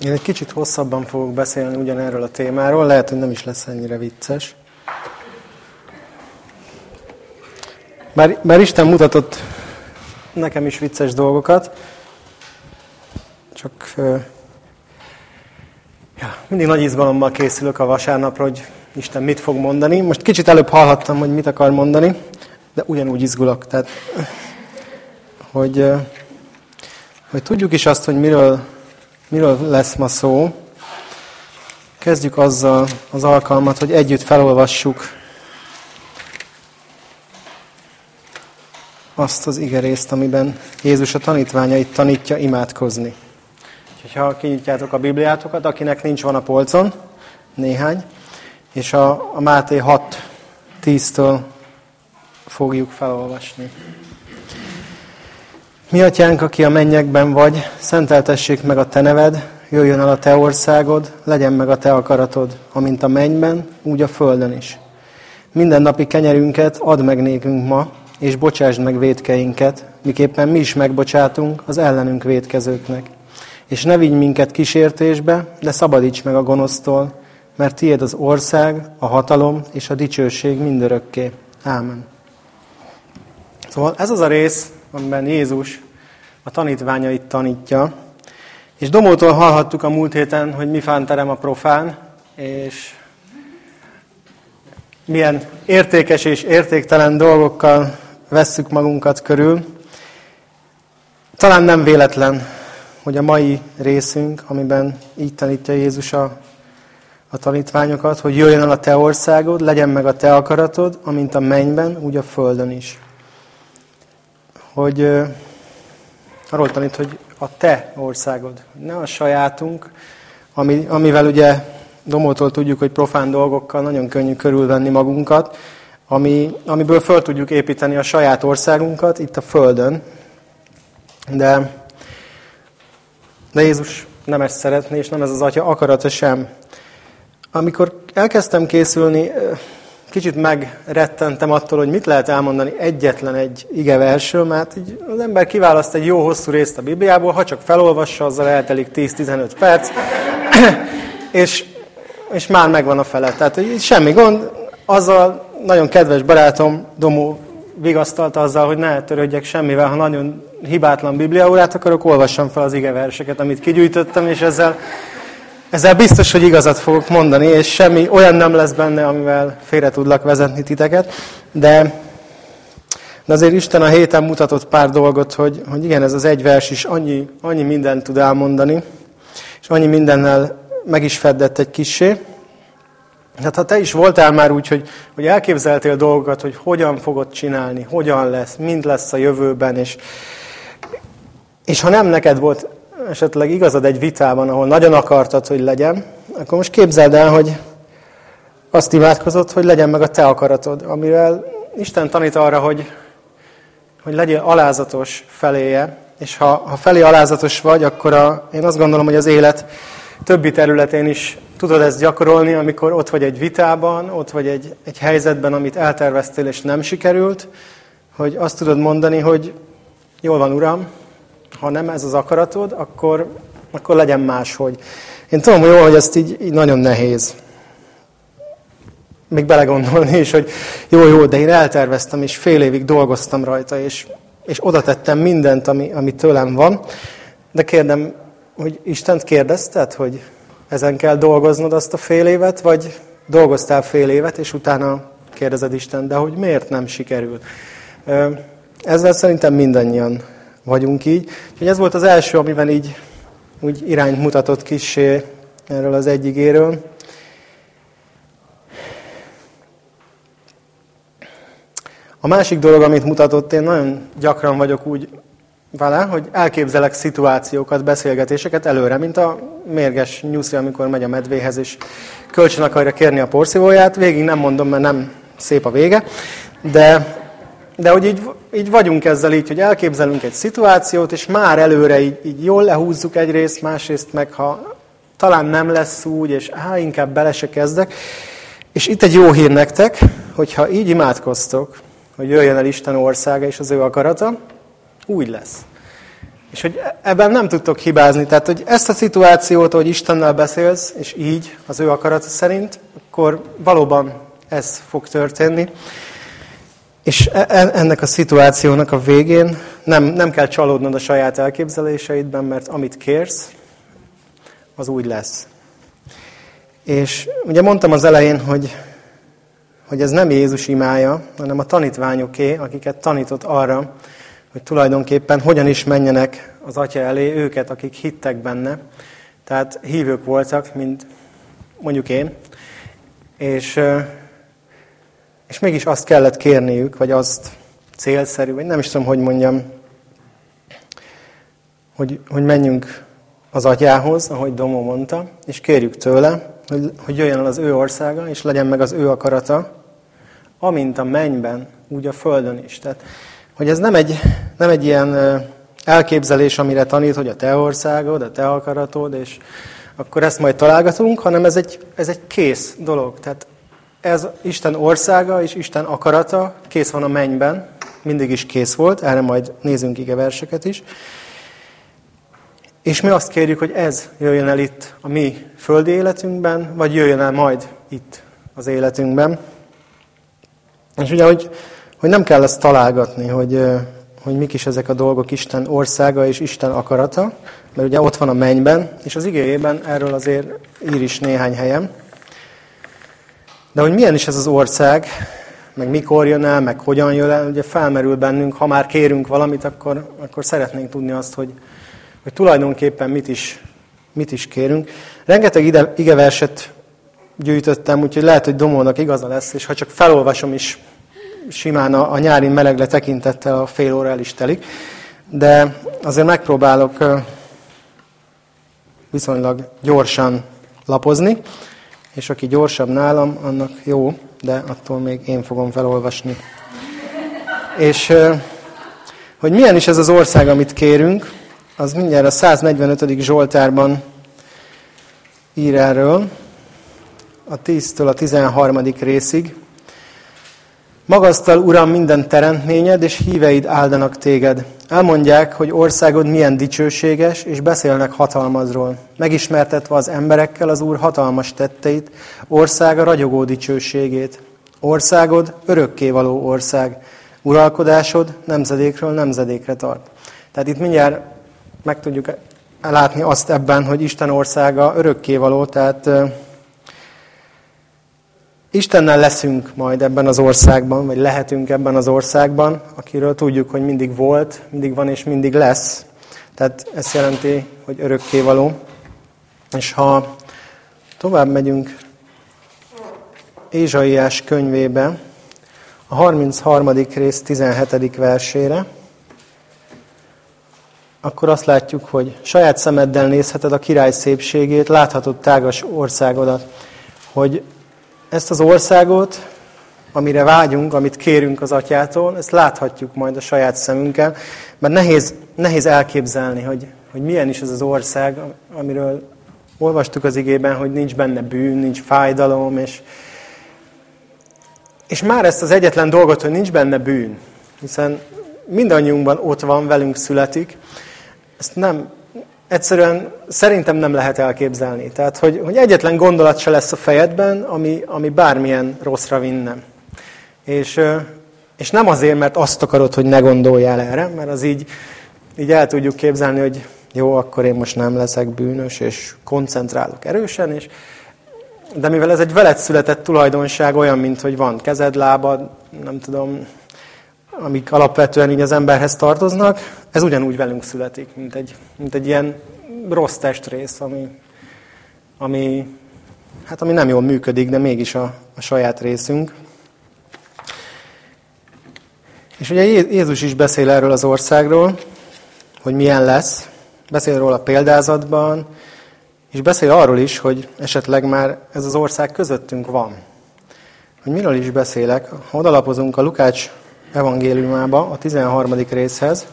Én egy kicsit hosszabban fogok beszélni ugyanerről a témáról, lehet, hogy nem is lesz ennyire vicces. Bár, bár Isten mutatott nekem is vicces dolgokat, csak ja, mindig nagy izgalommal készülök a vasárnapra, hogy Isten mit fog mondani. Most kicsit előbb hallhattam, hogy mit akar mondani, de ugyanúgy izgulok. Tehát, hogy, hogy tudjuk is azt, hogy miről Miről lesz ma szó? Kezdjük azzal az alkalmat, hogy együtt felolvassuk azt az igerészt, amiben Jézus a tanítványait tanítja imádkozni. Úgyhogy ha kinyitjátok a Bibliátokat, akinek nincs, van a polcon, néhány, és a, a Máté 6.10-től fogjuk felolvasni. Mi atyánk, aki a mennyekben vagy, szenteltessék meg a te neved, jöjjön el a te országod, legyen meg a te akaratod, amint a mennyben, úgy a földön is. Minden napi kenyerünket add meg nékünk ma, és bocsásd meg védkeinket, miképpen mi is megbocsátunk az ellenünk védkezőknek. És ne vigy minket kísértésbe, de szabadíts meg a gonosztól, mert tiéd az ország, a hatalom és a dicsőség mindörökké. Ámen. Szóval ez az a rész, amiben Jézus a tanítványait tanítja. És Domótól hallhattuk a múlt héten, hogy mi fánterem a profán, és milyen értékes és értéktelen dolgokkal vesszük magunkat körül. Talán nem véletlen, hogy a mai részünk, amiben így tanítja Jézus a, a tanítványokat, hogy jöjjön el a te országod, legyen meg a te akaratod, amint a mennyben, úgy a földön is hogy arról tanít, hogy a te országod, ne a sajátunk, ami, amivel ugye Domótól tudjuk, hogy profán dolgokkal nagyon könnyű körülvenni magunkat, ami, amiből föl tudjuk építeni a saját országunkat itt a Földön. De, de Jézus nem ezt szeretné, és nem ez az Atya akarata sem. Amikor elkezdtem készülni, kicsit megrettentem attól, hogy mit lehet elmondani egyetlen egy igeversről, mert így az ember kiválaszt egy jó hosszú részt a Bibliából, ha csak felolvassa, azzal eltelik 10-15 perc, és, és már megvan a fele. Tehát hogy semmi gond, azzal nagyon kedves barátom Domó vigasztalta azzal, hogy ne törődjek semmivel, ha nagyon hibátlan bibliaórát akarok, olvassam fel az igeverseket, amit kigyűjtöttem, és ezzel ezzel biztos, hogy igazat fogok mondani, és semmi olyan nem lesz benne, amivel félre tudlak vezetni titeket, de, de azért Isten a héten mutatott pár dolgot, hogy, hogy igen, ez az egy vers is annyi, annyi mindent tud elmondani, és annyi mindennel meg is feddett egy kissé. Hát ha te is voltál már úgy, hogy, hogy elképzeltél dolgokat, hogy hogyan fogod csinálni, hogyan lesz, mind lesz a jövőben, és, és ha nem neked volt esetleg igazad egy vitában, ahol nagyon akartad, hogy legyen, akkor most képzeld el, hogy azt imádkozott, hogy legyen meg a te akaratod, amivel Isten tanít arra, hogy, hogy legyél alázatos feléje, és ha, ha felé alázatos vagy, akkor a, én azt gondolom, hogy az élet többi területén is tudod ezt gyakorolni, amikor ott vagy egy vitában, ott vagy egy, egy helyzetben, amit elterveztél és nem sikerült, hogy azt tudod mondani, hogy jól van, Uram, ha nem ez az akaratod, akkor, akkor legyen máshogy. Én tudom jól, hogy ezt így, így nagyon nehéz. Még belegondolni is, hogy jó, jó, de én elterveztem, és fél évig dolgoztam rajta, és, és oda tettem mindent, ami, ami tőlem van. De kérdem, hogy Istent kérdezted, hogy ezen kell dolgoznod azt a fél évet, vagy dolgoztál fél évet, és utána kérdezed Isten, de hogy miért nem sikerült. Ezzel szerintem mindannyian vagyunk így. Úgyhogy ez volt az első, amiben így úgy irányt mutatott kissé erről az egyigéről. A másik dolog, amit mutatott, én nagyon gyakran vagyok úgy vele, hogy elképzelek szituációkat, beszélgetéseket előre, mint a mérges nyuszi, amikor megy a medvéhez, és kölcsön akarja kérni a porszívóját. Végig nem mondom, mert nem szép a vége, de de hogy így, így vagyunk ezzel így, hogy elképzelünk egy szituációt, és már előre így, így jól lehúzzuk egyrészt, másrészt meg ha talán nem lesz úgy, és há, inkább bele se kezdek. És itt egy jó hír nektek, hogyha így imádkoztok, hogy jöjjön el Isten országa és az ő akarata, úgy lesz. És hogy ebben nem tudtok hibázni. Tehát, hogy ezt a szituációt, hogy Istennel beszélsz, és így, az ő akarata szerint, akkor valóban ez fog történni. És e, e, ennek a szituációnak a végén nem, nem kell csalódnod a saját elképzeléseidben, mert amit kérsz, az úgy lesz. És ugye mondtam az elején, hogy, hogy ez nem Jézus imája, hanem a tanítványoké, akiket tanított arra, hogy tulajdonképpen hogyan is menjenek az Atya elé őket, akik hittek benne. Tehát hívők voltak, mint mondjuk én, és, és mégis azt kellett kérniük, vagy azt célszerű, vagy nem is tudom, hogy mondjam, hogy, hogy menjünk az atyához, ahogy Domó mondta, és kérjük tőle, hogy, hogy jöjjön el az ő országa, és legyen meg az ő akarata, amint a mennyben, úgy a földön is. Tehát, hogy ez nem egy, nem egy ilyen elképzelés, amire tanít, hogy a te országod, a te akaratod, és akkor ezt majd találgatunk, hanem ez egy, ez egy kész dolog. Tehát ez Isten országa és Isten akarata kész van a mennyben, mindig is kész volt, erre majd nézünk ige verseket is. És mi azt kérjük, hogy ez jöjjön el itt a mi földi életünkben, vagy jöjjön el majd itt az életünkben. És ugye, hogy, hogy nem kell ezt találgatni, hogy, hogy mik is ezek a dolgok Isten országa és Isten akarata, mert ugye ott van a mennyben, és az igéjében erről azért ír is néhány helyen. De hogy milyen is ez az ország, meg mikor jön el, meg hogyan jön el, ugye felmerül bennünk, ha már kérünk valamit, akkor, akkor szeretnénk tudni azt, hogy, hogy tulajdonképpen mit is, mit is kérünk. Rengeteg ide, igeverset gyűjtöttem, úgyhogy lehet, hogy Domónak igaza lesz, és ha csak felolvasom is simán a, a nyári melegle tekintettel a fél óra el is telik, de azért megpróbálok viszonylag gyorsan lapozni, és aki gyorsabb nálam, annak jó, de attól még én fogom felolvasni. És hogy milyen is ez az ország, amit kérünk, az mindjárt a 145. Zsoltárban ír erről, a 10-től a 13. részig. Magasztal, Uram, minden teremtményed, és híveid áldanak téged. Elmondják, hogy országod milyen dicsőséges, és beszélnek hatalmazról. Megismertetve az emberekkel az Úr hatalmas tetteit, országa ragyogó dicsőségét. Országod örökkévaló ország. Uralkodásod nemzedékről nemzedékre tart. Tehát itt mindjárt meg tudjuk látni azt ebben, hogy Isten országa örökkévaló, tehát Istennel leszünk majd ebben az országban, vagy lehetünk ebben az országban, akiről tudjuk, hogy mindig volt, mindig van és mindig lesz. Tehát ez jelenti, hogy örökkévaló. És ha tovább megyünk Ézsaiás könyvébe, a 33. rész 17. versére, akkor azt látjuk, hogy saját szemeddel nézheted a király szépségét, láthatod tágas országodat, hogy ezt az országot, amire vágyunk, amit kérünk az atyától, ezt láthatjuk majd a saját szemünkkel, mert nehéz, nehéz elképzelni, hogy, hogy milyen is ez az ország, amiről olvastuk az igében, hogy nincs benne bűn, nincs fájdalom, és, és már ezt az egyetlen dolgot, hogy nincs benne bűn, hiszen mindannyiunkban ott van, velünk születik, ezt nem, egyszerűen szerintem nem lehet elképzelni. Tehát, hogy, hogy egyetlen gondolat se lesz a fejedben, ami, ami bármilyen rosszra vinne. És, és nem azért, mert azt akarod, hogy ne gondoljál erre, mert az így, így el tudjuk képzelni, hogy jó, akkor én most nem leszek bűnös, és koncentrálok erősen, és de mivel ez egy veled született tulajdonság, olyan, mint hogy van kezed, lábad, nem tudom, amik alapvetően így az emberhez tartoznak, ez ugyanúgy velünk születik, mint egy, mint egy ilyen rossz testrész, ami, ami, hát ami nem jól működik, de mégis a, a saját részünk. És ugye Jézus is beszél erről az országról, hogy milyen lesz, beszél róla példázatban, és beszél arról is, hogy esetleg már ez az ország közöttünk van. Hogy miről is beszélek? Ha odalapozunk a Lukács evangéliumába, a 13. részhez.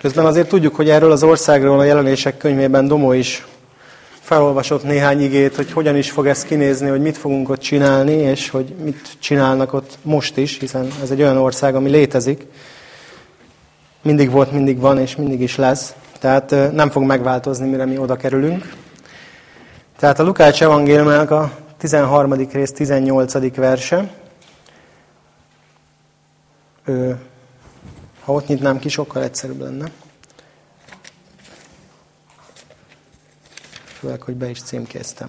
Közben azért tudjuk, hogy erről az országról a jelenések könyvében Domó is felolvasott néhány igét, hogy hogyan is fog ez kinézni, hogy mit fogunk ott csinálni, és hogy mit csinálnak ott most is, hiszen ez egy olyan ország, ami létezik. Mindig volt, mindig van, és mindig is lesz. Tehát nem fog megváltozni, mire mi oda kerülünk. Tehát a Lukács evangéliumának a 13. rész 18. verse. Ha ott nyitnám ki, sokkal egyszerűbb lenne. Főleg, hogy be is címkéztem.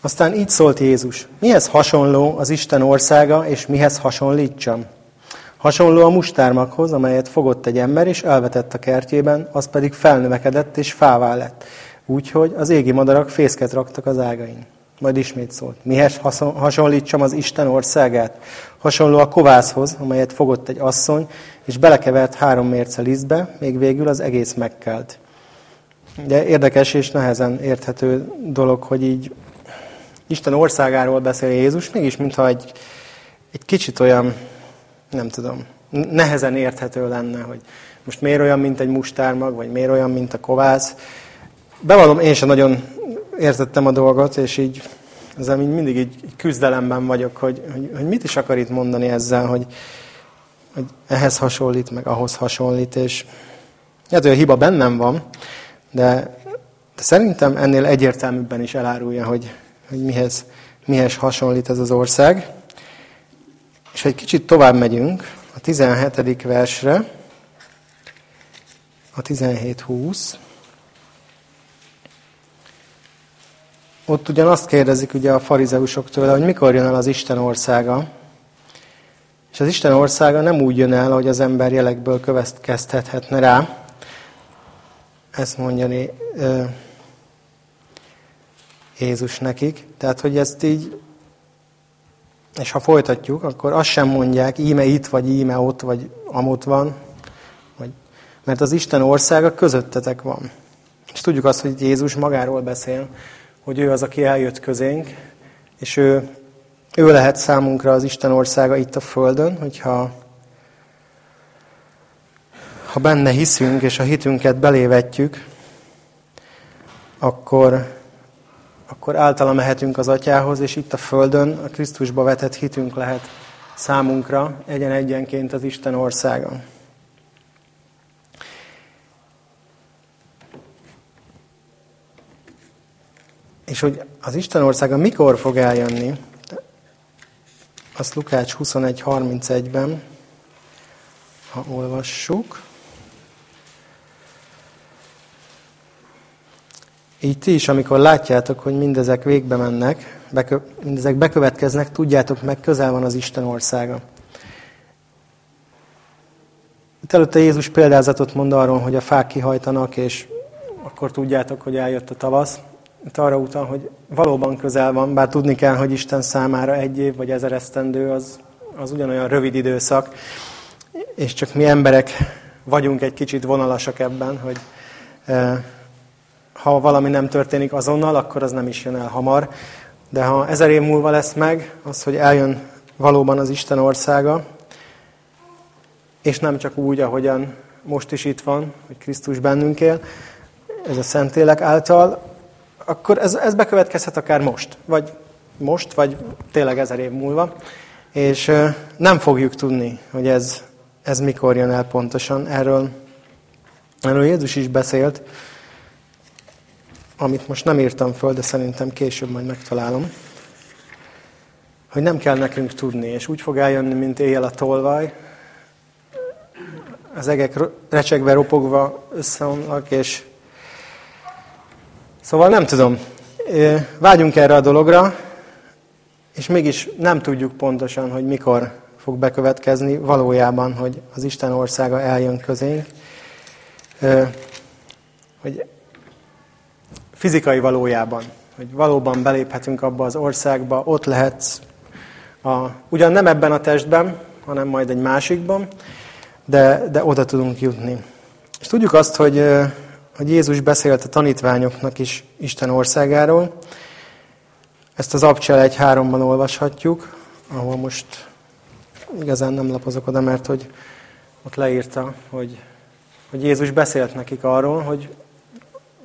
Aztán így szólt Jézus. Mihez hasonló az Isten országa, és mihez hasonlítsam? Hasonló a mustármakhoz, amelyet fogott egy ember, és elvetett a kertjében, az pedig felnövekedett, és fává lett. Úgyhogy az égi madarak fészket raktak az ágain. Majd ismét szólt. Mihez hasonlítsam az Isten országát? Hasonló a kovászhoz, amelyet fogott egy asszony, és belekevert három mérce lisztbe, még végül az egész megkelt. De érdekes és nehezen érthető dolog, hogy így Isten országáról beszél Jézus, mégis mintha egy, egy kicsit olyan, nem tudom, nehezen érthető lenne, hogy most miért olyan, mint egy mustármag, vagy miért olyan, mint a kovász. Bevallom, én sem nagyon értettem a dolgot, és így ezzel így mindig így, küzdelemben vagyok, hogy, hogy, hogy mit is akar itt mondani ezzel, hogy, hogy ehhez hasonlít, meg ahhoz hasonlít, és hát, a hiba bennem van, de, de szerintem ennél egyértelműbben is elárulja, hogy, hogy mihez, mihez hasonlít ez az ország. És egy kicsit tovább megyünk a 17. versre, a 17-20. Ott ugyan azt kérdezik ugye a farizeusoktól, hogy mikor jön el az Isten országa. És az Isten országa nem úgy jön el, hogy az ember jelekből következtethetne rá. Ezt mondja Jézus nekik. Tehát, hogy ezt így, és ha folytatjuk, akkor azt sem mondják, íme itt, vagy íme ott, vagy amott van, vagy, mert az Isten országa közöttetek van. És tudjuk azt, hogy Jézus magáról beszél, hogy ő az, aki eljött közénk, és ő, ő lehet számunkra az Isten országa itt a Földön, hogyha ha benne hiszünk, és a hitünket belévetjük, akkor, akkor általa mehetünk az Atyához, és itt a Földön a Krisztusba vetett hitünk lehet számunkra egyen-egyenként az Isten országa. És hogy az Isten országa mikor fog eljönni, azt Lukács 21.31-ben, ha olvassuk. Így ti is, amikor látjátok, hogy mindezek végbe mennek, bekö, mindezek bekövetkeznek, tudjátok meg, közel van az Isten országa. Itt előtte Jézus példázatot mond arról, hogy a fák kihajtanak, és akkor tudjátok, hogy eljött a tavasz itt arra utal, hogy valóban közel van, bár tudni kell, hogy Isten számára egy év vagy ezer esztendő az, az ugyanolyan rövid időszak, és csak mi emberek vagyunk egy kicsit vonalasak ebben, hogy e, ha valami nem történik azonnal, akkor az nem is jön el hamar. De ha ezer év múlva lesz meg, az, hogy eljön valóban az Isten országa, és nem csak úgy, ahogyan most is itt van, hogy Krisztus bennünk él, ez a Szentlélek által, akkor ez, ez bekövetkezhet akár most, vagy most, vagy tényleg ezer év múlva, és nem fogjuk tudni, hogy ez, ez mikor jön el pontosan. Erről, erről Jézus is beszélt, amit most nem írtam föl, de szerintem később majd megtalálom, hogy nem kell nekünk tudni, és úgy fog eljönni, mint éjjel a tolvaj, az egek recsegve, ropogva összeomlak, és Szóval nem tudom, vágyunk erre a dologra, és mégis nem tudjuk pontosan, hogy mikor fog bekövetkezni valójában, hogy az Isten országa eljön közénk. Hogy fizikai valójában, hogy valóban beléphetünk abba az országba, ott lehetsz, a, ugyan nem ebben a testben, hanem majd egy másikban, de, de oda tudunk jutni. És tudjuk azt, hogy hogy Jézus beszélt a tanítványoknak is Isten országáról. Ezt az Abcsel egy háromban olvashatjuk, ahol most igazán nem lapozok oda, mert hogy ott leírta, hogy, hogy Jézus beszélt nekik arról, hogy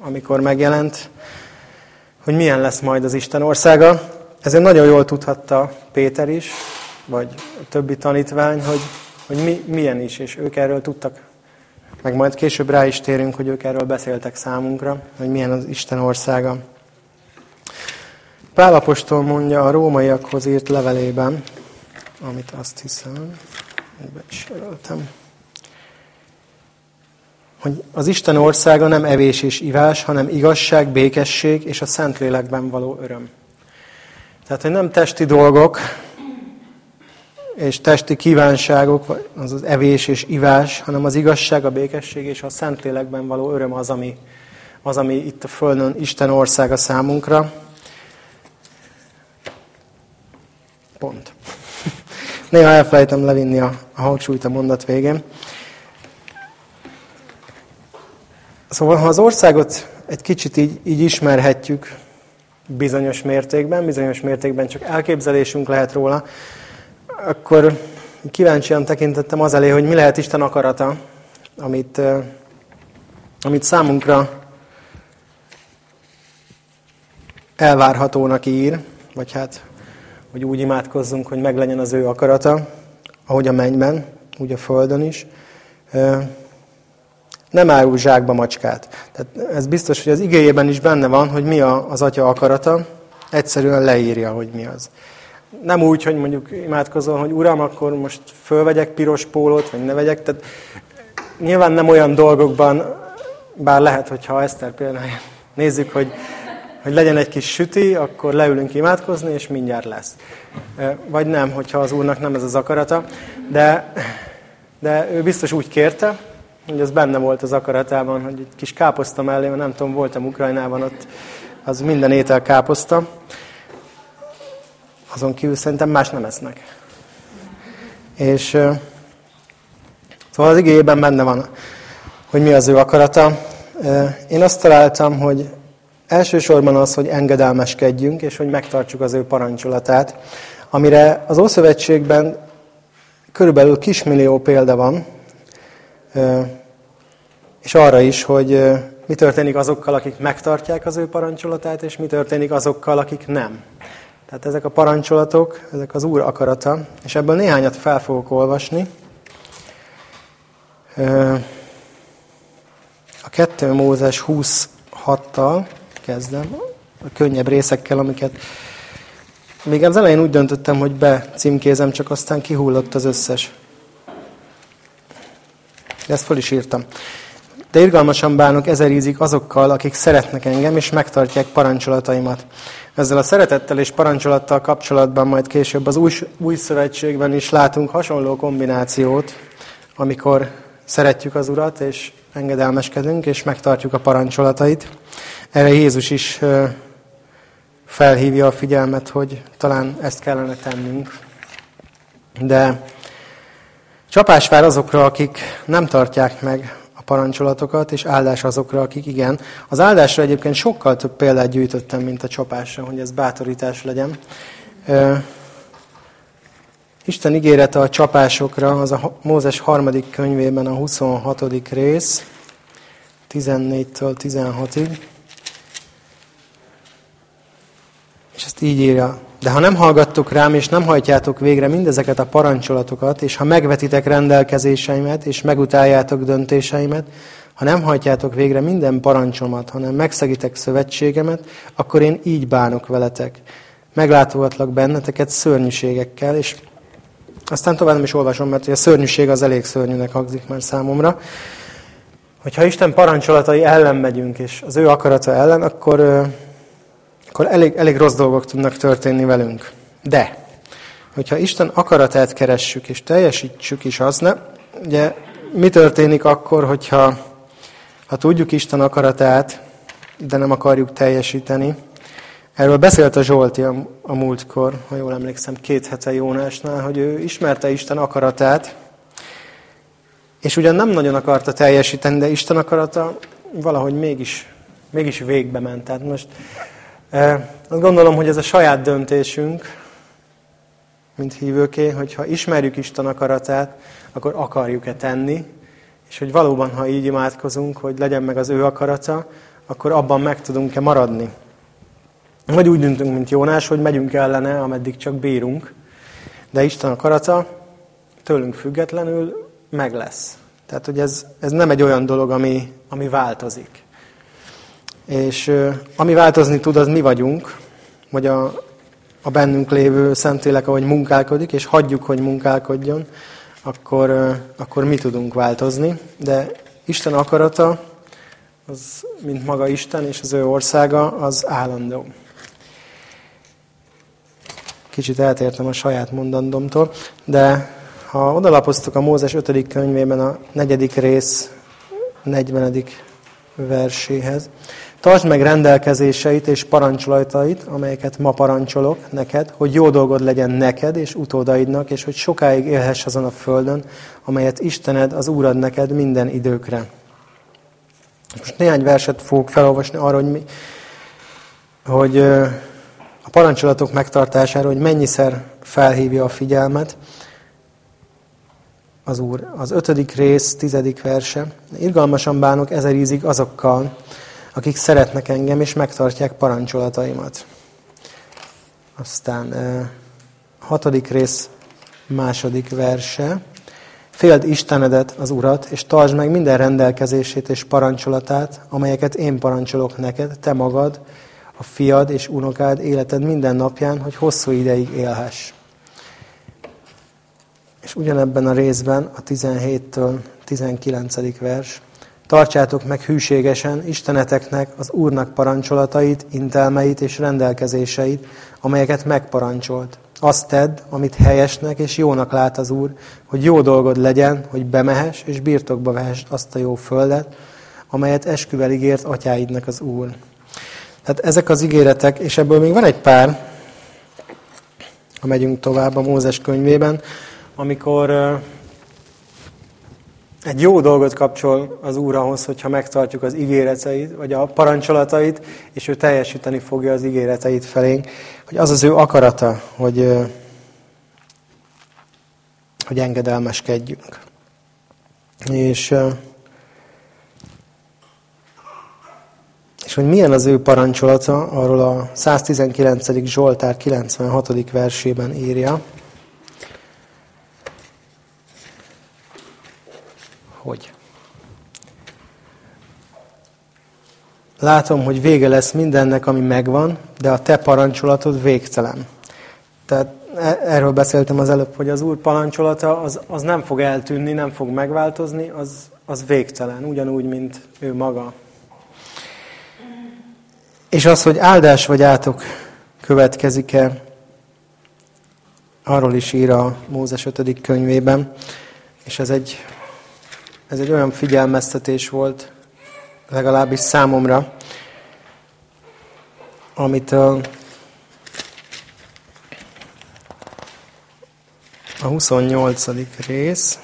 amikor megjelent, hogy milyen lesz majd az Isten országa. Ezért nagyon jól tudhatta Péter is, vagy a többi tanítvány, hogy, hogy mi, milyen is, és ők erről tudtak. Meg majd később rá is térünk, hogy ők erről beszéltek számunkra, hogy milyen az Isten országa. Pálapostól mondja a rómaiakhoz írt levelében, amit azt hiszem, be is jelöltem, hogy az Isten országa nem evés és ivás, hanem igazság, békesség és a Szentlélekben való öröm. Tehát, hogy nem testi dolgok és testi kívánságok, az az evés és ivás, hanem az igazság, a békesség és a Szentlélekben való öröm az, ami, az, ami itt a Földön Isten országa számunkra. Pont. Néha elfelejtem levinni a, a hangsúlyt a mondat végén. Szóval, ha az országot egy kicsit így, így ismerhetjük bizonyos mértékben, bizonyos mértékben csak elképzelésünk lehet róla, akkor kíváncsian tekintettem az elé, hogy mi lehet Isten akarata, amit, amit számunkra elvárhatónak ír, vagy hát, hogy úgy imádkozzunk, hogy meglegyen az ő akarata, ahogy a mennyben, úgy a földön is nem árul zsákba macskát. Tehát ez biztos, hogy az igéjében is benne van, hogy mi az atya akarata, egyszerűen leírja, hogy mi az. Nem úgy, hogy mondjuk imádkozol, hogy Uram, akkor most fölvegyek piros pólót, vagy ne vegyek. Tehát nyilván nem olyan dolgokban, bár lehet, hogyha Eszter például nézzük, hogy, hogy legyen egy kis süti, akkor leülünk imádkozni, és mindjárt lesz. Vagy nem, hogyha az Úrnak nem ez az akarata. De, de ő biztos úgy kérte, hogy az benne volt az akaratában, hogy egy kis káposzta mellé, mert nem tudom, voltam Ukrajnában, ott az minden étel káposzta. Azon kívül szerintem más nem esznek. És szóval az igényében benne van, hogy mi az ő akarata. Én azt találtam, hogy elsősorban az, hogy engedelmeskedjünk, és hogy megtartsuk az ő parancsolatát, amire az Ószövetségben körülbelül kismillió példa van, és arra is, hogy mi történik azokkal, akik megtartják az ő parancsolatát, és mi történik azokkal, akik nem. Tehát ezek a parancsolatok, ezek az Úr akarata, és ebből néhányat fel fogok olvasni. A 2 Mózes 26-tal kezdem, a könnyebb részekkel, amiket még az elején úgy döntöttem, hogy becímkézem, csak aztán kihullott az összes. De ezt föl is írtam. De irgalmasan bánok ezer ízig azokkal, akik szeretnek engem, és megtartják parancsolataimat. Ezzel a szeretettel és parancsolattal kapcsolatban majd később az új, új szövetségben is látunk hasonló kombinációt, amikor szeretjük az Urat, és engedelmeskedünk, és megtartjuk a parancsolatait. Erre Jézus is felhívja a figyelmet, hogy talán ezt kellene tennünk. De csapás vár azokra, akik nem tartják meg a parancsolatokat, és áldás azokra, akik igen. Az áldásra egyébként sokkal több példát gyűjtöttem, mint a csapásra, hogy ez bátorítás legyen. Isten ígérete a csapásokra, az a Mózes harmadik könyvében a 26. rész, 14-től 16-ig. És ezt így írja. De ha nem hallgattok rám, és nem hajtjátok végre mindezeket a parancsolatokat, és ha megvetitek rendelkezéseimet, és megutáljátok döntéseimet, ha nem hajtjátok végre minden parancsomat, hanem megszegitek szövetségemet, akkor én így bánok veletek. Meglátogatlak benneteket szörnyűségekkel, és aztán tovább nem is olvasom, mert a szörnyűség az elég szörnyűnek hangzik már számomra. Hogyha Isten parancsolatai ellen megyünk, és az ő akarata ellen, akkor akkor elég, elég rossz dolgok tudnak történni velünk. De, hogyha Isten akaratát keressük és teljesítsük is azt, ne, ugye mi történik akkor, hogyha ha tudjuk Isten akaratát, de nem akarjuk teljesíteni? Erről beszélt a Zsolti a, a múltkor, ha jól emlékszem, két hete Jónásnál, hogy ő ismerte Isten akaratát, és ugyan nem nagyon akarta teljesíteni, de Isten akarata valahogy mégis, mégis végbe ment. Tehát most azt gondolom, hogy ez a saját döntésünk, mint hívőké, hogyha ismerjük Isten akaratát, akkor akarjuk-e tenni, és hogy valóban, ha így imádkozunk, hogy legyen meg az ő akarata, akkor abban meg tudunk-e maradni. Vagy úgy döntünk, mint Jónás, hogy megyünk ellene, ameddig csak bírunk, de Isten akarata tőlünk függetlenül meg lesz. Tehát, hogy ez, ez nem egy olyan dolog, ami, ami változik. És ami változni tud, az mi vagyunk, vagy a, a bennünk lévő Szentlélek, ahogy munkálkodik, és hagyjuk, hogy munkálkodjon, akkor, akkor mi tudunk változni. De Isten akarata, az, mint maga Isten és az ő országa, az állandó. Kicsit eltértem a saját mondandomtól, de ha odalapoztuk a Mózes 5. könyvében a negyedik rész 40. verséhez, Tartsd meg rendelkezéseit és parancsolatait, amelyeket ma parancsolok neked, hogy jó dolgod legyen neked és utódaidnak, és hogy sokáig élhess azon a földön, amelyet Istened, az Úrad neked minden időkre. Most néhány verset fogok felolvasni arra, hogy, mi, hogy a parancsolatok megtartására, hogy mennyiszer felhívja a figyelmet az Úr. Az ötödik rész, tizedik verse. Irgalmasan bánok ezer ízig azokkal, akik szeretnek engem, és megtartják parancsolataimat. Aztán hatodik rész, második verse. Féld Istenedet, az Urat, és tartsd meg minden rendelkezését és parancsolatát, amelyeket én parancsolok neked, te magad, a fiad és unokád életed minden napján, hogy hosszú ideig élhess. És ugyanebben a részben, a 17-től 19. vers, Tartsátok meg hűségesen Isteneteknek az Úrnak parancsolatait, intelmeit és rendelkezéseit, amelyeket megparancsolt. Azt tedd, amit helyesnek és jónak lát az Úr, hogy jó dolgod legyen, hogy bemehess és birtokba vehess azt a jó földet, amelyet esküvel ígért atyáidnak az Úr. Tehát ezek az ígéretek, és ebből még van egy pár, ha megyünk tovább a Mózes könyvében, amikor egy jó dolgot kapcsol az Úr ahhoz, hogyha megtartjuk az ígéreteit, vagy a parancsolatait, és ő teljesíteni fogja az ígéreteit felénk, hogy az az ő akarata, hogy, hogy engedelmeskedjünk. És, és hogy milyen az ő parancsolata, arról a 119. Zsoltár 96. versében írja, hogy látom, hogy vége lesz mindennek, ami megvan, de a te parancsolatod végtelen. Tehát e- erről beszéltem az előbb, hogy az Úr parancsolata az, az nem fog eltűnni, nem fog megváltozni, az, az végtelen, ugyanúgy, mint ő maga. És az, hogy áldás vagy átok következik-e, arról is ír a Mózes 5. könyvében, és ez egy ez egy olyan figyelmeztetés volt, legalábbis számomra, amit a, a 28. rész,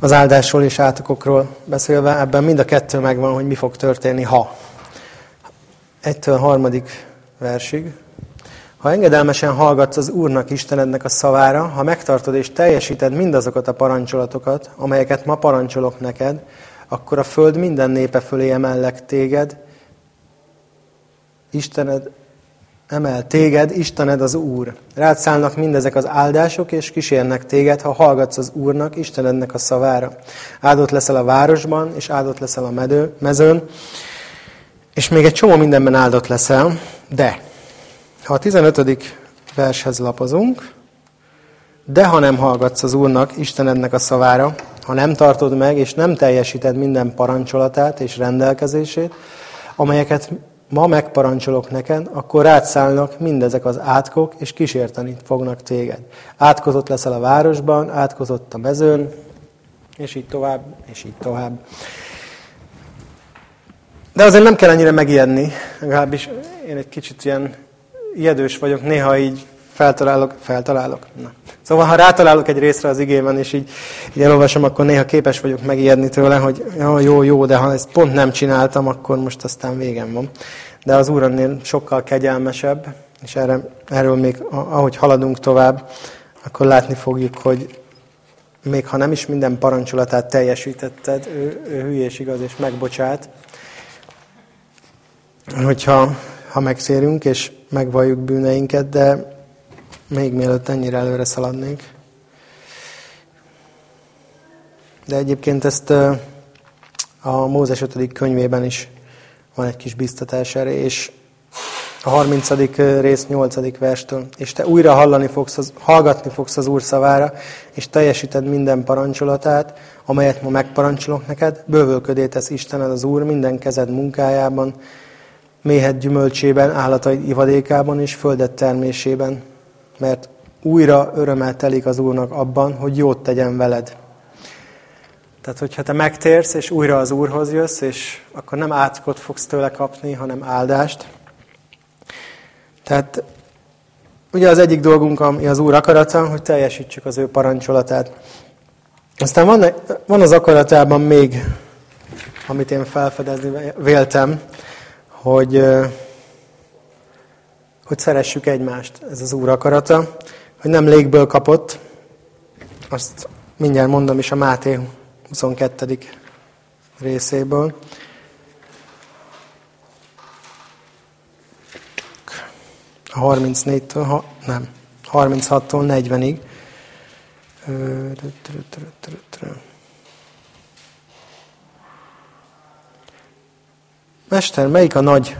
az áldásról és átokokról beszélve, ebben mind a kettő megvan, hogy mi fog történni, ha. Egytől harmadik versig, ha engedelmesen hallgatsz az Úrnak, Istenednek a szavára, ha megtartod és teljesíted mindazokat a parancsolatokat, amelyeket ma parancsolok neked, akkor a föld minden népe fölé emellek téged, Istened emel téged, Istened az Úr. Rád szállnak mindezek az áldások, és kísérnek téged, ha hallgatsz az Úrnak, Istenednek a szavára. Áldott leszel a városban, és áldott leszel a medő, mezőn, és még egy csomó mindenben áldott leszel, de ha a 15. vershez lapozunk, de ha nem hallgatsz az Úrnak, Istenednek a szavára, ha nem tartod meg, és nem teljesíted minden parancsolatát és rendelkezését, amelyeket ma megparancsolok neked, akkor rátszállnak mindezek az átkok, és kísérteni fognak téged. Átkozott leszel a városban, átkozott a mezőn, és így tovább, és így tovább. De azért nem kell ennyire megijedni, legalábbis én egy kicsit ilyen ijedős vagyok, néha így feltalálok, feltalálok. Na. Szóval, ha rátalálok egy részre az igében, és így, így elolvasom, akkor néha képes vagyok megijedni tőle, hogy jó, jó, jó, de ha ezt pont nem csináltam, akkor most aztán végem van. De az Úr ennél sokkal kegyelmesebb, és erre, erről még, ahogy haladunk tovább, akkor látni fogjuk, hogy még ha nem is minden parancsolatát teljesítetted, ő, ő hű és igaz, és megbocsát. Hogyha ha megszérünk, és megvalljuk bűneinket, de még mielőtt ennyire előre szaladnék. De egyébként ezt a Mózes 5. könyvében is van egy kis biztatás erre, és a 30. rész 8. verstől. És te újra hallani fogsz az, hallgatni fogsz az Úr szavára, és teljesíted minden parancsolatát, amelyet ma megparancsolok neked. Bővölködé tesz Istened az Úr minden kezed munkájában, méhed gyümölcsében, állataid ivadékában és földet termésében, mert újra örömmel telik az Úrnak abban, hogy jót tegyen veled. Tehát, hogyha te megtérsz, és újra az Úrhoz jössz, és akkor nem átkot fogsz tőle kapni, hanem áldást. Tehát ugye az egyik dolgunk, ami az Úr akarata, hogy teljesítsük az ő parancsolatát. Aztán van, van az akaratában még, amit én felfedezni véltem, hogy, hogy szeressük egymást. Ez az Úr akarata, hogy nem légből kapott, azt mindjárt mondom is a Máté 22. részéből. A 34-től, ha, nem, 36-tól 40-ig. Mester, melyik a nagy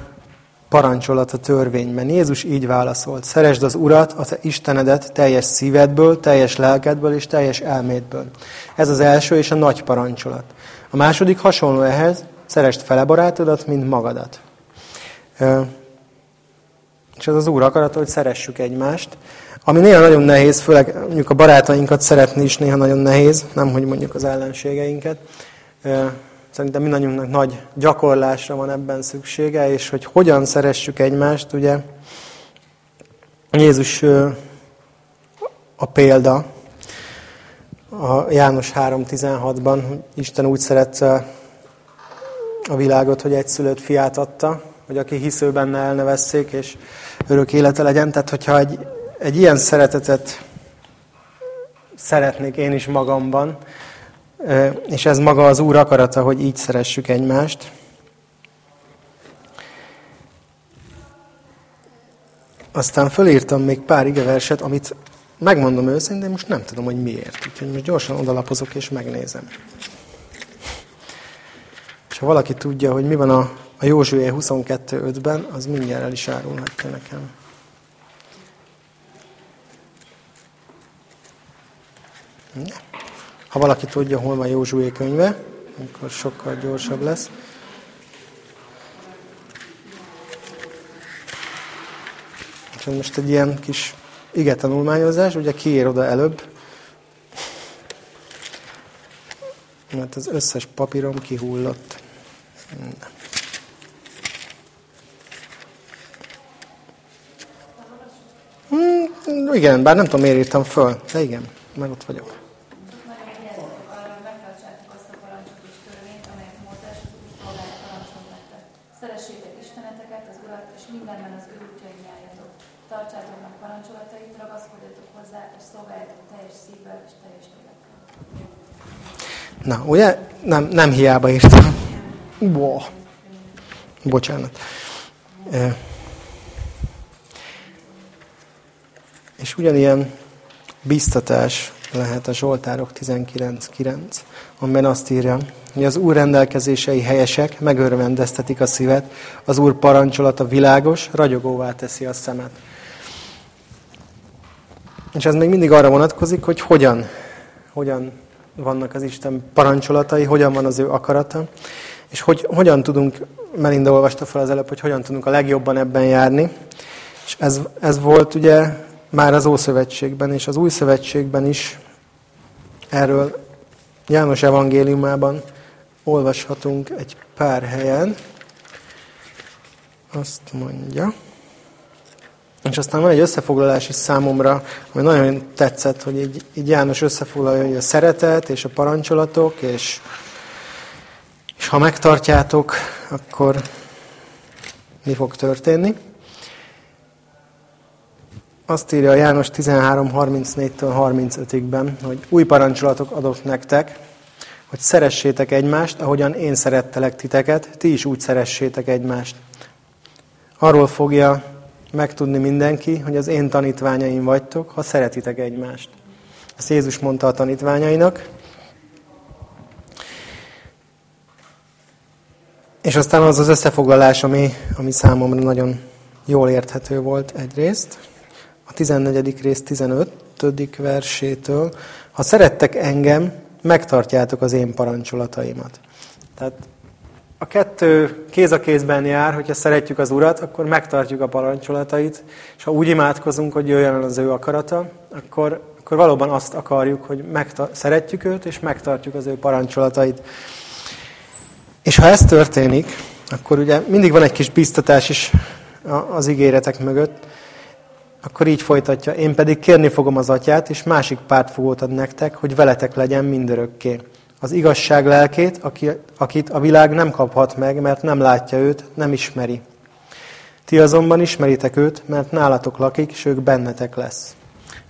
parancsolat a törvényben? Jézus így válaszolt. Szeresd az Urat, a te Istenedet teljes szívedből, teljes lelkedből és teljes elmédből. Ez az első és a nagy parancsolat. A második hasonló ehhez, szeresd fele barátodat, mint magadat. És ez az Úr akarata, hogy szeressük egymást. Ami néha nagyon nehéz, főleg mondjuk a barátainkat szeretni is néha nagyon nehéz, nem hogy mondjuk az ellenségeinket. Szerintem mindannyiunknak nagy gyakorlásra van ebben szüksége, és hogy hogyan szeressük egymást, ugye Jézus a példa a János 3.16-ban, Isten úgy szerette a világot, hogy egyszülött fiát adta, hogy aki hisző benne elnevesszék, és örök élete legyen. Tehát, hogyha egy, egy ilyen szeretetet szeretnék én is magamban, és ez maga az Úr akarata, hogy így szeressük egymást. Aztán fölírtam még pár igeverset, amit megmondom őszintén, most nem tudom, hogy miért. Úgyhogy most gyorsan odalapozok és megnézem. És ha valaki tudja, hogy mi van a, a Józsué 22.5-ben, az mindjárt el is árulhatja nekem. Ja. Ha valaki tudja, hol van Józsué könyve, akkor sokkal gyorsabb lesz. És most egy ilyen kis ige tanulmányozás, ugye kiér oda előbb, mert az összes papírom kihullott. Hmm, igen, bár nem tudom, miért írtam föl, de igen, meg ott vagyok. Ugye? Nem, nem hiába írtam. Wow. Bocsánat. És ugyanilyen biztatás lehet a Zsoltárok 19.9, amiben azt írja, hogy az Úr rendelkezései helyesek, megörvendeztetik a szívet, az Úr parancsolata világos, ragyogóvá teszi a szemet. És ez még mindig arra vonatkozik, hogy hogyan, hogyan vannak az Isten parancsolatai, hogyan van az ő akarata, és hogy, hogyan tudunk, Melinda olvasta fel az előbb, hogy hogyan tudunk a legjobban ebben járni. És ez, ez volt ugye már az Ószövetségben, és az Új Szövetségben is erről János evangéliumában olvashatunk egy pár helyen. Azt mondja. És aztán van egy összefoglalás is számomra, ami nagyon tetszett, hogy így, így János összefoglalja hogy a szeretet és a parancsolatok, és, és ha megtartjátok, akkor mi fog történni. azt írja János 13.34-től 35-ben, hogy új parancsolatok adok nektek, hogy szeressétek egymást, ahogyan én szerettelek titeket, ti is úgy szeressétek egymást. Arról fogja megtudni mindenki, hogy az én tanítványaim vagytok, ha szeretitek egymást. Ezt Jézus mondta a tanítványainak. És aztán az az összefoglalás, ami, ami számomra nagyon jól érthető volt egyrészt. A 14. rész 15. versétől. Ha szerettek engem, megtartjátok az én parancsolataimat. Tehát a kettő kéz a kézben jár, hogyha szeretjük az Urat, akkor megtartjuk a parancsolatait, és ha úgy imádkozunk, hogy jöjjön az ő akarata, akkor, akkor valóban azt akarjuk, hogy szeretjük őt, és megtartjuk az ő parancsolatait. És ha ez történik, akkor ugye mindig van egy kis biztatás is az ígéretek mögött, akkor így folytatja, én pedig kérni fogom az atyát, és másik pártfogót ad nektek, hogy veletek legyen mindörökké. Az igazság lelkét, aki, akit a világ nem kaphat meg, mert nem látja őt, nem ismeri. Ti azonban ismeritek őt, mert nálatok lakik, és ők bennetek lesz.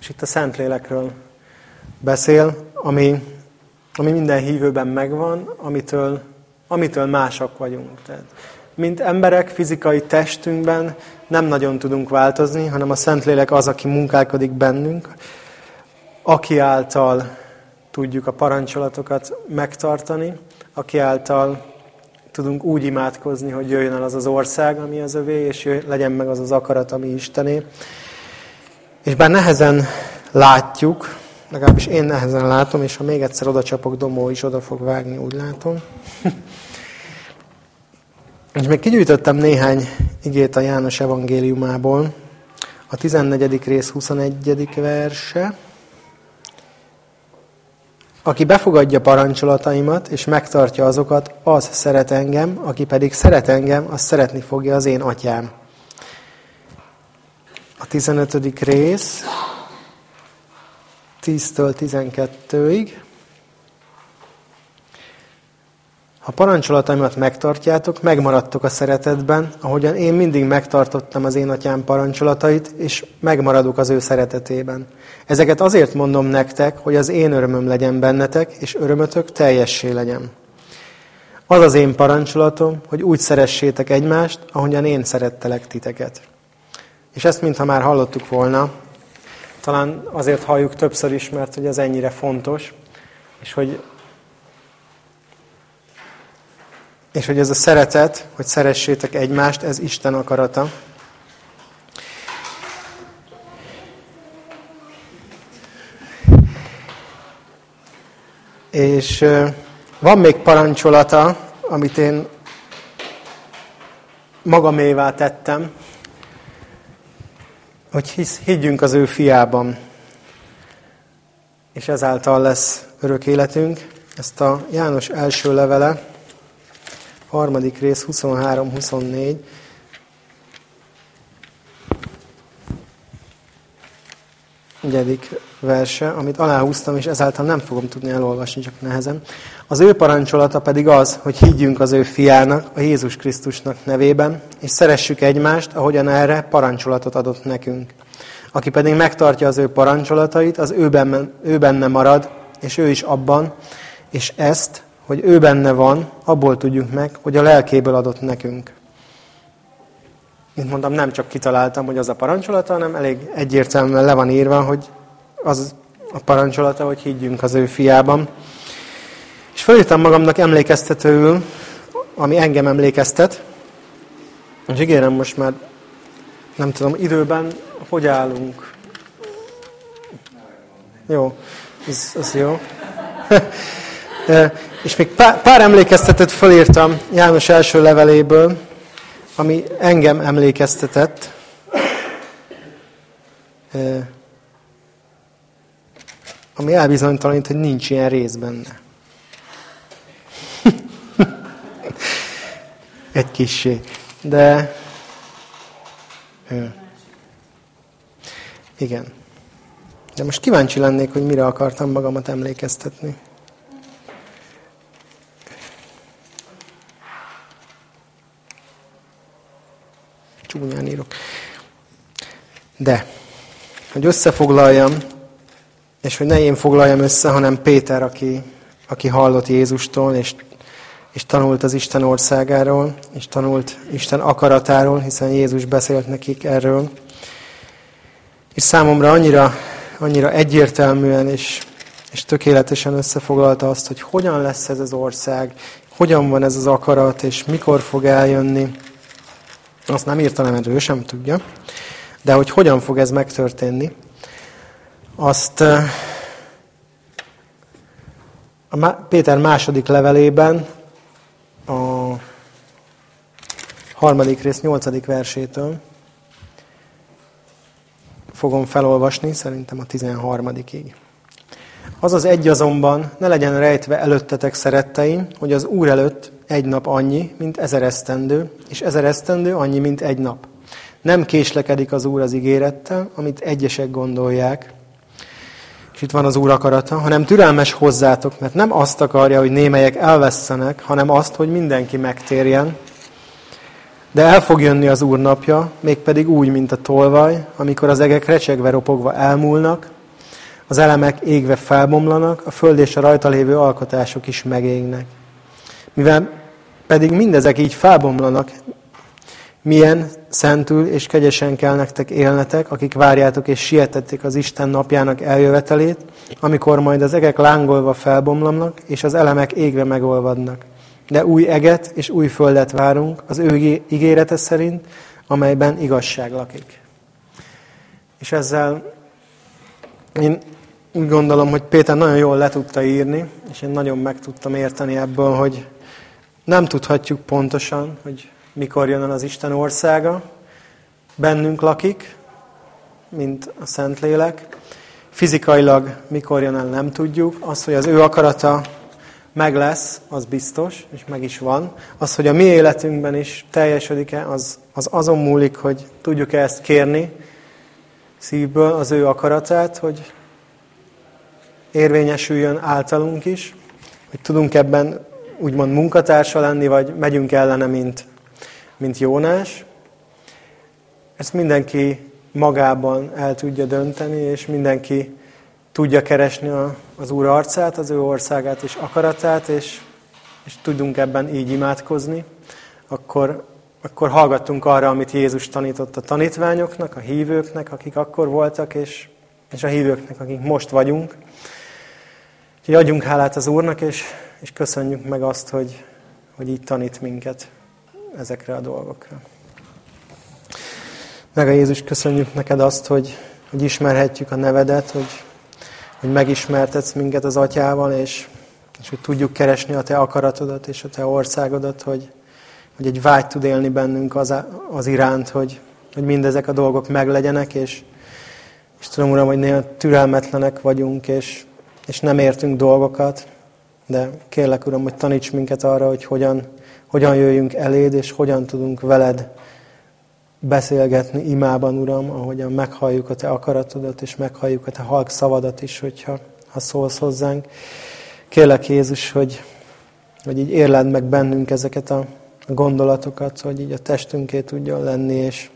És itt a Szentlélekről beszél, ami, ami minden hívőben megvan, amitől, amitől mások vagyunk. Tehát mint emberek fizikai testünkben nem nagyon tudunk változni, hanem a Szentlélek az, aki munkálkodik bennünk, aki által tudjuk a parancsolatokat megtartani, aki által tudunk úgy imádkozni, hogy jöjjön el az az ország, ami az övé, és legyen meg az az akarat, ami Istené. És bár nehezen látjuk, legalábbis én nehezen látom, és ha még egyszer oda csapok, Domó is oda fog vágni, úgy látom. És még kigyűjtöttem néhány igét a János evangéliumából. A 14. rész 21. verse. Aki befogadja parancsolataimat, és megtartja azokat, az szeret engem, aki pedig szeret engem, az szeretni fogja az én atyám. A 15. rész 10-től 12-ig. Ha parancsolataimat megtartjátok, megmaradtok a szeretetben, ahogyan én mindig megtartottam az én atyám parancsolatait, és megmaradok az ő szeretetében. Ezeket azért mondom nektek, hogy az én örömöm legyen bennetek, és örömötök teljessé legyen. Az az én parancsolatom, hogy úgy szeressétek egymást, ahogyan én szerettelek titeket. És ezt mintha már hallottuk volna, talán azért halljuk többször is, mert hogy ez ennyire fontos, és hogy és hogy ez a szeretet, hogy szeressétek egymást, ez Isten akarata. És van még parancsolata, amit én magamévá tettem, hogy hisz, higgyünk az ő fiában, és ezáltal lesz örök életünk. Ezt a János első levele, harmadik rész 23-24. Negyedik verse, amit aláhúztam, és ezáltal nem fogom tudni elolvasni, csak nehezen. Az ő parancsolata pedig az, hogy higgyünk az ő fiának, a Jézus Krisztusnak nevében, és szeressük egymást, ahogyan erre parancsolatot adott nekünk. Aki pedig megtartja az ő parancsolatait, az ő benne, ő benne marad, és ő is abban, és ezt hogy ő benne van, abból tudjuk meg, hogy a lelkéből adott nekünk. Mint mondtam, nem csak kitaláltam, hogy az a parancsolata, hanem elég egyértelműen le van írva, hogy az a parancsolata, hogy higgyünk az ő fiában. És fölírtam magamnak emlékeztetőül, ami engem emlékeztet, és ígérem most már, nem tudom, időben hogy állunk. Jó, ez, ez jó. És még pár, pár emlékeztetőt fölírtam János első leveléből, ami engem emlékeztetett. Ami elbizonytalanít, hogy nincs ilyen rész benne. Egy kissé. De... Igen. De most kíváncsi lennék, hogy mire akartam magamat emlékeztetni. Csúnyán írok. De hogy összefoglaljam, és hogy ne én foglaljam össze, hanem Péter, aki, aki hallott Jézustól, és, és tanult az Isten országáról, és tanult Isten akaratáról, hiszen Jézus beszélt nekik erről. És számomra annyira, annyira egyértelműen és, és tökéletesen összefoglalta azt, hogy hogyan lesz ez az ország, hogyan van ez az akarat, és mikor fog eljönni. Azt nem írta nem, ő sem tudja. De hogy hogyan fog ez megtörténni, azt a Péter második levelében a harmadik rész nyolcadik versétől fogom felolvasni, szerintem a 13-ig. Az az egy azonban ne legyen rejtve előttetek szeretteim, hogy az Úr előtt egy nap annyi, mint ezer esztendő, és ezer esztendő annyi, mint egy nap. Nem késlekedik az Úr az ígérettel, amit egyesek gondolják, és itt van az Úr akarata, hanem türelmes hozzátok, mert nem azt akarja, hogy némelyek elvesztenek, hanem azt, hogy mindenki megtérjen. De el fog jönni az Úr napja, mégpedig úgy, mint a tolvaj, amikor az egek recsegve ropogva elmúlnak, az elemek égve felbomlanak, a föld és a rajta lévő alkotások is megégnek. Mivel pedig mindezek így felbomlanak, milyen szentül és kegyesen kell nektek élnetek, akik várjátok és sietették az Isten napjának eljövetelét, amikor majd az egek lángolva felbomlanak, és az elemek égve megolvadnak. De új eget és új földet várunk az ő ígérete szerint, amelyben igazság lakik. És ezzel én úgy gondolom, hogy Péter nagyon jól le tudta írni, és én nagyon meg tudtam érteni ebből, hogy nem tudhatjuk pontosan, hogy mikor jön el az Isten országa, bennünk lakik, mint a Szentlélek. Fizikailag mikor jön el, nem tudjuk. Az, hogy az ő akarata meg lesz, az biztos, és meg is van. Az, hogy a mi életünkben is teljesedik-e, az, az azon múlik, hogy tudjuk-e ezt kérni szívből, az ő akaratát, hogy érvényesüljön általunk is, hogy tudunk ebben úgymond munkatársa lenni, vagy megyünk ellene, mint mint Jónás. Ezt mindenki magában el tudja dönteni, és mindenki tudja keresni az Úr arcát, az ő országát és akaratát, és, és tudunk ebben így imádkozni, akkor, akkor hallgattunk arra, amit Jézus tanított a tanítványoknak, a hívőknek, akik akkor voltak, és, és a hívőknek, akik most vagyunk. Úgyhogy adjunk hálát az Úrnak, és, és köszönjük meg azt, hogy, hogy így tanít minket ezekre a dolgokra. Meg a Jézus, köszönjük neked azt, hogy, hogy ismerhetjük a nevedet, hogy, hogy megismertetsz minket az atyával, és, és hogy tudjuk keresni a te akaratodat és a te országodat, hogy, hogy egy vágy tud élni bennünk az, az iránt, hogy, hogy mindezek a dolgok meglegyenek, és, és tudom, Uram, hogy néha türelmetlenek vagyunk, és, és nem értünk dolgokat, de kérlek, Uram, hogy taníts minket arra, hogy hogyan hogyan jöjjünk eléd, és hogyan tudunk veled beszélgetni imában, Uram, ahogyan meghalljuk a Te akaratodat, és meghalljuk a Te halk szavadat is, hogyha ha szólsz hozzánk. Kérlek Jézus, hogy, hogy így érled meg bennünk ezeket a gondolatokat, hogy így a testünké tudjon lenni, és,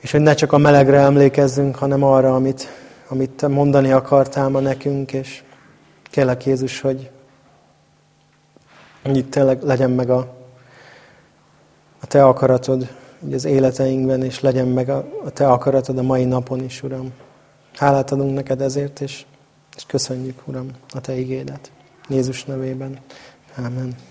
és hogy ne csak a melegre emlékezzünk, hanem arra, amit, amit Te mondani akartál ma nekünk, és kérlek Jézus, hogy, itt tényleg legyen meg a, a Te akaratod így az életeinkben, és legyen meg a, a Te akaratod a mai napon is, Uram. Hálát adunk neked ezért, és, és köszönjük, Uram, a Te igédet. Jézus nevében. Amen.